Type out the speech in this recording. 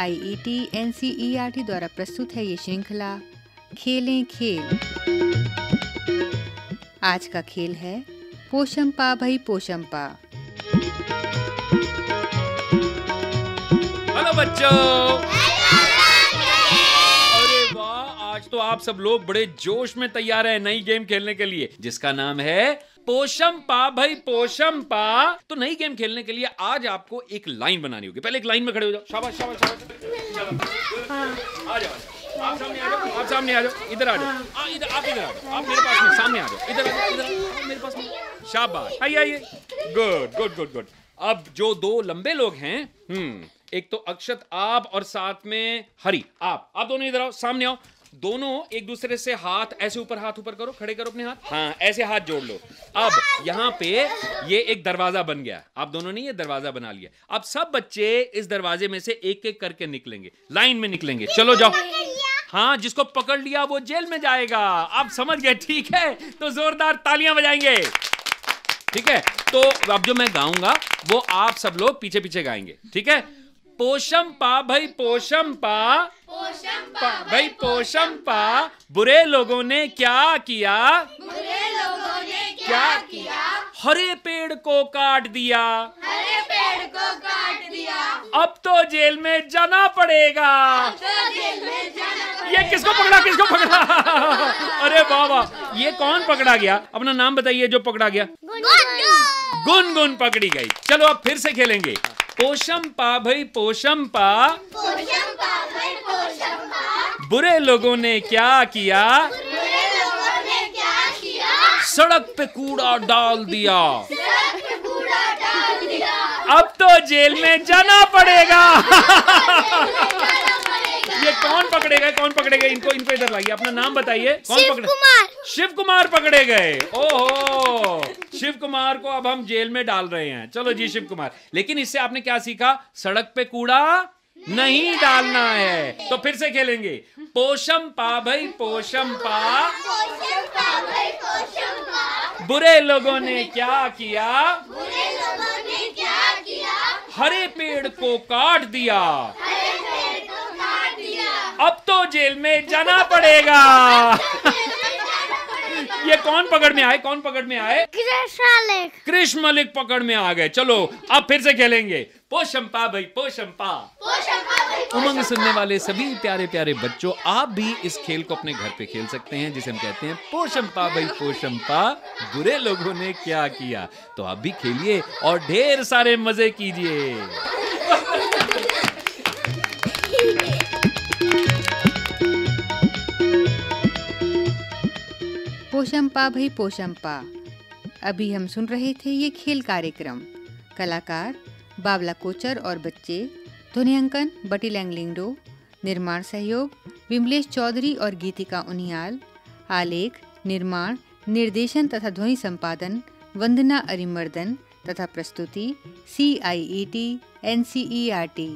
आई NCERT द्वारा प्रस्तुत है ये श्रृंखला, खेलें खेल। आज का खेल है पोषम पा भाई पोषम पा हेलो बच्चों अरे वाह आज तो आप सब लोग बड़े जोश में तैयार हैं नई गेम खेलने के लिए जिसका नाम है पोषम पा भाई पोषम पा। तो नई गेम खेलने के लिए आज आपको एक लाइन बनानी होगी। पहले एक लाइन में खड़े हो जाओ। शाबाश शाबाश शाबाश। आ जाओ आप सामने आ जाओ आप सामने आ जाओ। इधर आ जाओ। आ, इधर आप इधर आ जाओ। आप मेरे पास में सामने आ जाओ। इधर आ जाओ इधर मेरे पास में। शाबाश। आइए आइए। गुड गुड गुड गुड अब जो दो लंबे लोग हैं हम्म एक तो अक्षत आप और साथ में हरी। आप आप दोनों इधर आओ सामने आओ। दोनों एक दूसरे से हाथ ऐसे ऊपर हाथ ऊपर करो खड़े करो अपने हाथ। हाँ ऐसे हाथ जोड़ लो। अब यहाँ पे ये एक दरवाज़ा बन गया। आप दोनों ने ये दरवाज़ा बना लिया। अब सब बच्चे इस दरवाजे में से एक एक करके निकलेंगे। लाइन में निकलेंगे। चलो जाओ। हाँ जिसको पकड़ लिया वो जेल में जाएगा। आप समझ गए ठीक है? तो जोरदार तालियाँ बजाएँगे। ठीक है? तो अब जो मैं गाऊँगा वो आप सब लोग पीछे पीछे गाएँगे। ठीक है? पोषम पा भाई पोषम पा पोषम पा भाई पोषम पा बुरे लोगों ने क्या किया? बुरे लोगों ने क्या क्या हरे पेड़ को काट दिया। हरे पेड़ को काट दिया। अब तो जेल में जाना पड़ेगा। तो जेल में जाना ये किसको पकड़ा किसको पकड़ा? अरे बाबा ये कौन पकड़ा गया? अपना नाम बताइए जो पकड़ा गया। गुनगुन पकड़ी गई। चलो अब फिर से खेलेंगे। पोषम पा भाई पोषम पा। बुरे लोगों ने क्या किया? बुरे लोगों ने क्या किया? सड़क पे कूड़ा डाल दिया। सड़क पे कूड़ा डाल दिया। अब तो जेल में जाना पड़ेगा। ये कौन पकड़े गए कौन पकड़े गए इनको इनको इधर लाइए। अपना नाम बताइए। कौन शिव पकड़े कुमार। शिव कुमार पकड़े गए। ओहो! शिव कुमार को अब हम जेल में डाल रहे हैं। चलो जी शिव कुमार। लेकिन इससे आपने क्या सीखा? सड़क पे कूड़ा नहीं डालना है। तो फिर से खेलेंगे। पोषम पा भाई पोषम पा। पोषम पा भाई पोषम पा। बुरे लोगों ने क्या किया? बुरे लोगों ने क्या किया? हरे पेड़ को काट दिया हरे पेड़ को काट दिया अब तो जेल में जाना पड़ेगा। ये कौन पकड़ में आए? कौन पकड़ में आए? कृष्णालेख कृष्ण मलिक पकड़ में आ गए। चलो अब फिर से खेलेंगे। पोशंपा भाई पोशंपा पोषम पा भाई उमंग सुनने वाले सभी प्यारे प्यारे बच्चों आप भी इस खेल को अपने घर पे खेल सकते हैं जिसे हम कहते हैं पोशंपा भाई पोशंपा बुरे लोगों ने क्या किया? तो आप भी खेलिए और ढेर सारे मज़े कीजिए। पोषम पा भाई पोषम पा अभी हम सुन रहे थे ये खेल कार्यक्रम। कलाकार, बावला कोचर और बच्चे ध्वनियांकन बटी लैंगलिंगडो, निर्माण सहयोग, विमलेश चौधरी और गीतिका उनियाल, आलेख, निर्माण, निर्देशन तथा ध्वनि संपादन, वंदना अरिमर्दन तथा प्रस्तुति C I E T N C E R T